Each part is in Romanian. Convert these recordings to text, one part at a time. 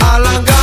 阿兰哥。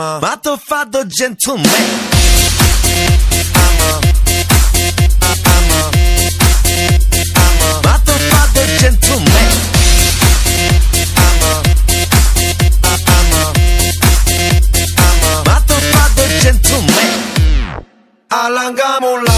a motherfucker gentleman. I'm a, I, I'm a, I'm a motherfucker gentleman. I'm a, I, I'm. Alangamos la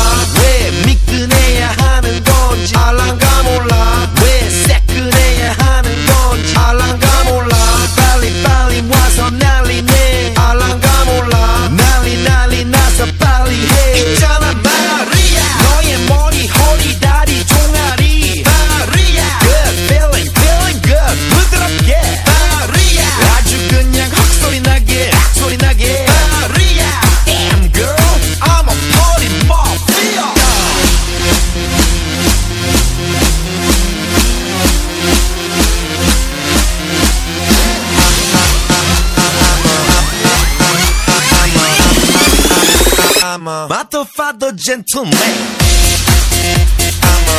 ama Ma t'ho fatto gentleman. Ama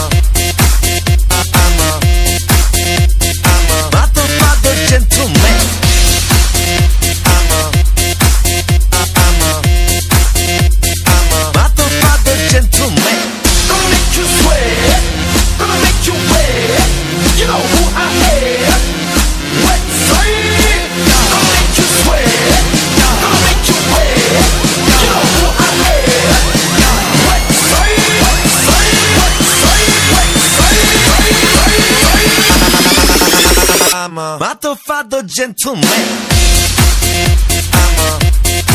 I'm a matto fado gentleman. I'm a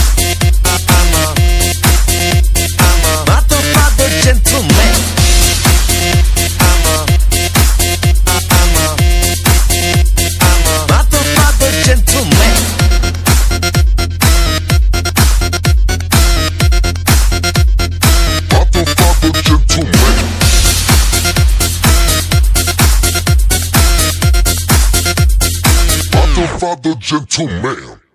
father gentleman.